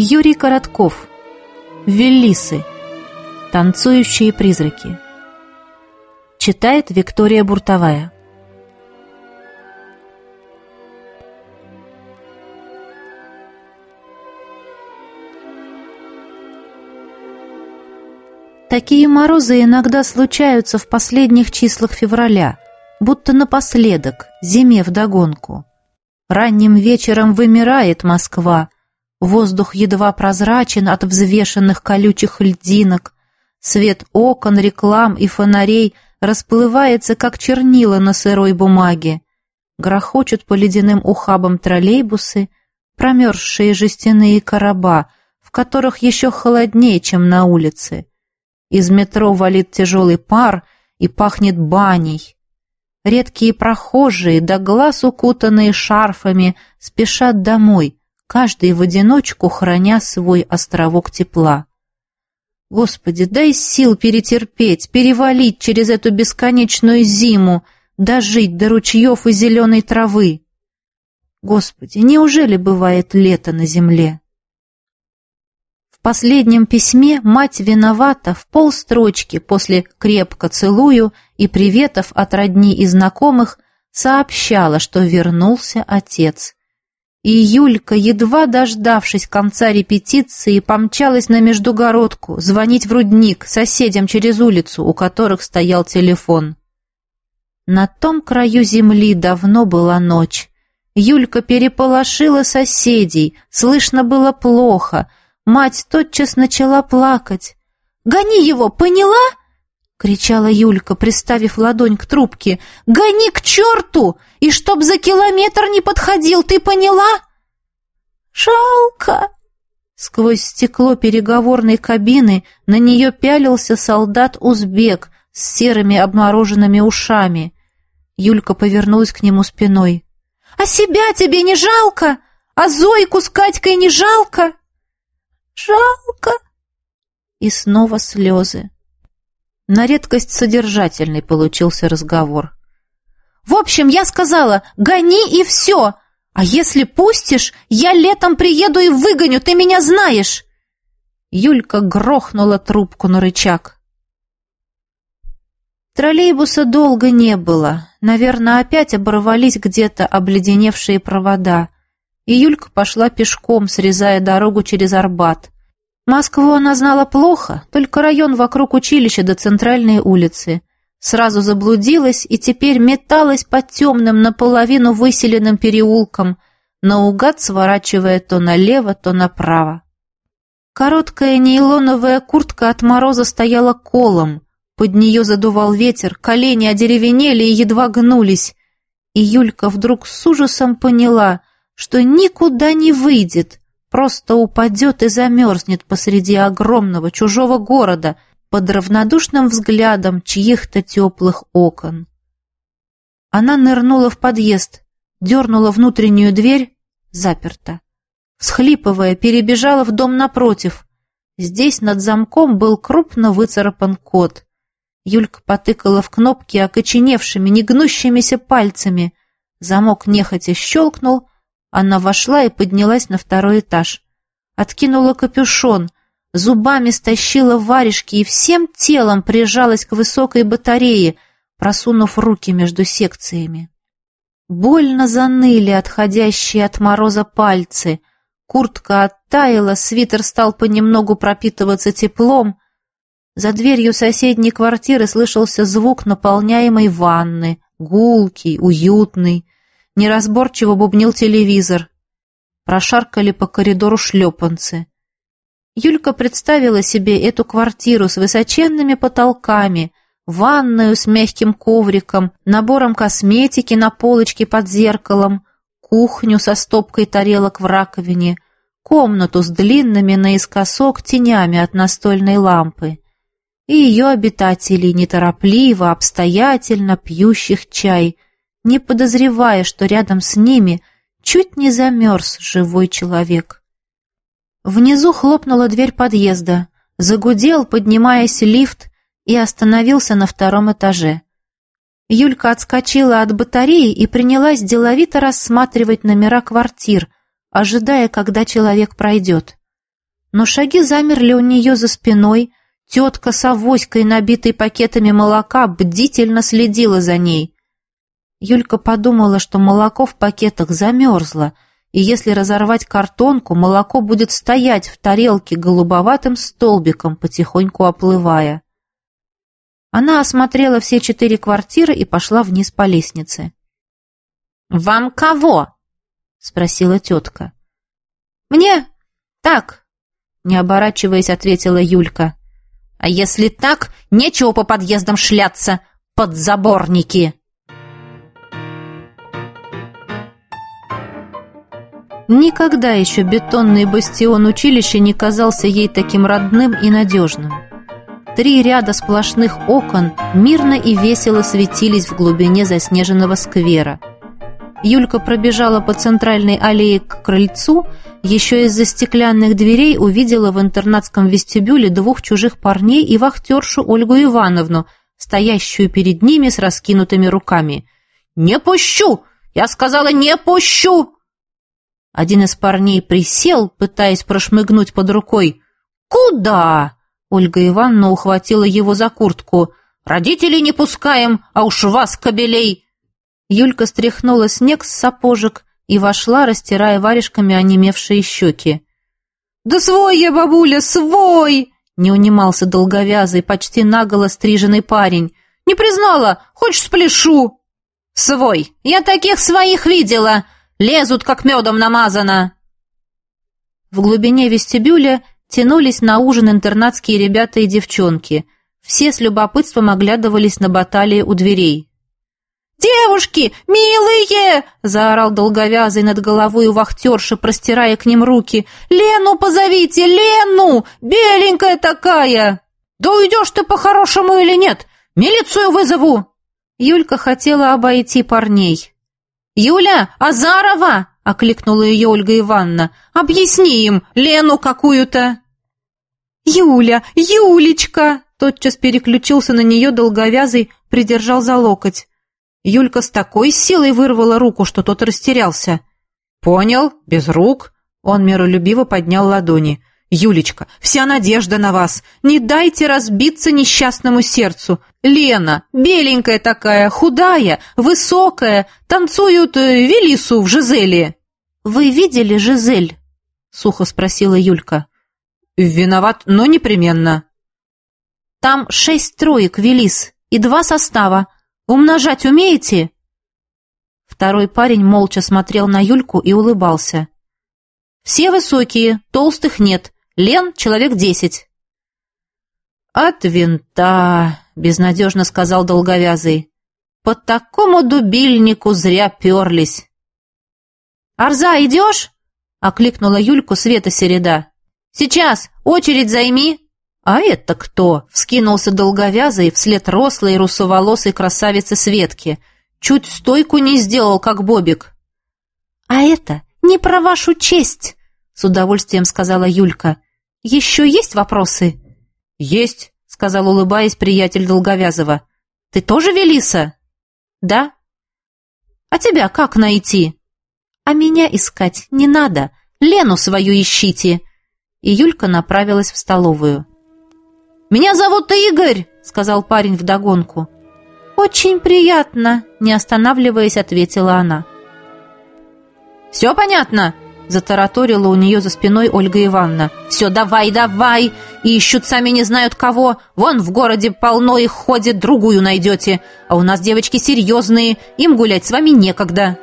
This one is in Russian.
Юрий Коротков. Велисы. Танцующие призраки. Читает Виктория Буртовая. Такие морозы иногда случаются в последних числах февраля, будто напоследок, зиме вдогонку. Ранним вечером вымирает Москва, Воздух едва прозрачен от взвешенных колючих льдинок. Свет окон, реклам и фонарей расплывается, как чернила на сырой бумаге. Грохочут по ледяным ухабам троллейбусы, промерзшие жестяные короба, в которых еще холоднее, чем на улице. Из метро валит тяжелый пар и пахнет баней. Редкие прохожие, до глаз укутанные шарфами, спешат домой, каждый в одиночку храня свой островок тепла. Господи, дай сил перетерпеть, перевалить через эту бесконечную зиму, дожить до ручьев и зеленой травы. Господи, неужели бывает лето на земле? В последнем письме мать виновата в полстрочки после «крепко целую» и приветов от родни и знакомых сообщала, что вернулся отец. И Юлька, едва дождавшись конца репетиции, помчалась на междугородку, звонить в рудник, соседям через улицу, у которых стоял телефон. На том краю земли давно была ночь. Юлька переполошила соседей, слышно было плохо. Мать тотчас начала плакать. «Гони его, поняла?» — кричала Юлька, приставив ладонь к трубке. «Гони к черту! И чтоб за километр не подходил, ты поняла?» «Жалко!» Сквозь стекло переговорной кабины на нее пялился солдат-узбек с серыми обмороженными ушами. Юлька повернулась к нему спиной. «А себя тебе не жалко? А Зойку с Катькой не жалко?» «Жалко!» И снова слезы. На редкость содержательный получился разговор. «В общем, я сказала, гони и все! А если пустишь, я летом приеду и выгоню, ты меня знаешь!» Юлька грохнула трубку на рычаг. Троллейбуса долго не было. Наверное, опять оборвались где-то обледеневшие провода. И Юлька пошла пешком, срезая дорогу через Арбат. Москву она знала плохо, только район вокруг училища до центральной улицы. Сразу заблудилась и теперь металась по темным, наполовину выселенным переулкам, наугад сворачивая то налево, то направо. Короткая нейлоновая куртка от мороза стояла колом, под нее задувал ветер, колени одеревенели и едва гнулись. И Юлька вдруг с ужасом поняла, что никуда не выйдет, просто упадет и замерзнет посреди огромного чужого города под равнодушным взглядом чьих-то теплых окон. Она нырнула в подъезд, дернула внутреннюю дверь, заперта. Всхлипывая, перебежала в дом напротив. Здесь над замком был крупно выцарапан код. Юлька потыкала в кнопки окоченевшими, негнущимися пальцами. Замок нехотя щелкнул, она вошла и поднялась на второй этаж. Откинула капюшон, зубами стащила варежки и всем телом прижалась к высокой батарее, просунув руки между секциями. Больно заныли отходящие от мороза пальцы. Куртка оттаяла, свитер стал понемногу пропитываться теплом. За дверью соседней квартиры слышался звук наполняемой ванны, гулкий, уютный. Неразборчиво бубнил телевизор. Прошаркали по коридору шлепанцы. Юлька представила себе эту квартиру с высоченными потолками, ванную с мягким ковриком, набором косметики на полочке под зеркалом, кухню со стопкой тарелок в раковине, комнату с длинными наискосок тенями от настольной лампы и ее обитателей неторопливо, обстоятельно пьющих чай – не подозревая, что рядом с ними чуть не замерз живой человек. Внизу хлопнула дверь подъезда, загудел, поднимаясь лифт, и остановился на втором этаже. Юлька отскочила от батареи и принялась деловито рассматривать номера квартир, ожидая, когда человек пройдет. но шаги замерли у нее за спиной, тетка с авоськой, набитой пакетами молока, бдительно следила за ней. Юлька подумала, что молоко в пакетах замерзло, и если разорвать картонку, молоко будет стоять в тарелке голубоватым столбиком, потихоньку оплывая. Она осмотрела все четыре квартиры и пошла вниз по лестнице. «Вам кого?» — спросила тетка. «Мне? Так», — не оборачиваясь, ответила Юлька. «А если так, нечего по подъездам шляться, подзаборники!» Никогда еще бетонный бастион училища не казался ей таким родным и надежным. Три ряда сплошных окон мирно и весело светились в глубине заснеженного сквера. Юлька пробежала по центральной аллее к крыльцу, еще из-за стеклянных дверей увидела в интернатском вестибюле двух чужих парней и вахтершу Ольгу Ивановну, стоящую перед ними с раскинутыми руками. «Не пущу! Я сказала, не пущу!» Один из парней присел, пытаясь прошмыгнуть под рукой. «Куда?» Ольга Ивановна ухватила его за куртку. «Родителей не пускаем, а уж вас, кобелей!» Юлька стряхнула снег с сапожек и вошла, растирая варежками онемевшие щеки. «Да свой я, бабуля, свой!» Не унимался долговязый, почти наголо стриженный парень. «Не признала, хочешь спляшу?» «Свой! Я таких своих видела! Лезут, как медом намазано!» В глубине вестибюля тянулись на ужин интернатские ребята и девчонки. Все с любопытством оглядывались на баталии у дверей. «Девушки, милые!» — заорал долговязый над головой у вахтерши, простирая к ним руки. «Лену позовите, Лену! Беленькая такая!» «Да уйдешь ты по-хорошему или нет? Милицию вызову!» Юлька хотела обойти парней. «Юля, Азарова!» — окликнула ее Ольга Ивановна. «Объясни им, Лену какую-то!» «Юля! Юлечка!» Тотчас переключился на нее долговязый, придержал за локоть. Юлька с такой силой вырвала руку, что тот растерялся. «Понял, без рук». Он миролюбиво поднял ладони. «Юлечка, вся надежда на вас. Не дайте разбиться несчастному сердцу. Лена, беленькая такая, худая, высокая, танцуют э, Велису в Жизели». «Вы видели Жизель?» — сухо спросила Юлька. «Виноват, но непременно». «Там шесть троек, Велис, и два состава. Умножать умеете?» Второй парень молча смотрел на Юльку и улыбался. «Все высокие, толстых нет. Лен — человек десять». «От винта», — безнадежно сказал долговязый. «По такому дубильнику зря перлись». «Арза, идешь?» — окликнула Юльку Света Середа. «Сейчас, очередь займи!» «А это кто?» — вскинулся долговязый вслед рослой русоволосой красавицы Светки. Чуть стойку не сделал, как Бобик. «А это не про вашу честь!» — с удовольствием сказала Юлька. «Еще есть вопросы?» «Есть», — сказал, улыбаясь, приятель Долговязова. «Ты тоже Велиса?» «Да». «А тебя как найти?» «А меня искать не надо. Лену свою ищите!» И Юлька направилась в столовую. «Меня зовут Игорь!» — сказал парень вдогонку. «Очень приятно!» — не останавливаясь, ответила она. «Все понятно?» — затараторила у нее за спиной Ольга Ивановна. «Все, давай, давай! И ищут сами не знают кого. Вон в городе полно их ходит, другую найдете. А у нас девочки серьезные, им гулять с вами некогда».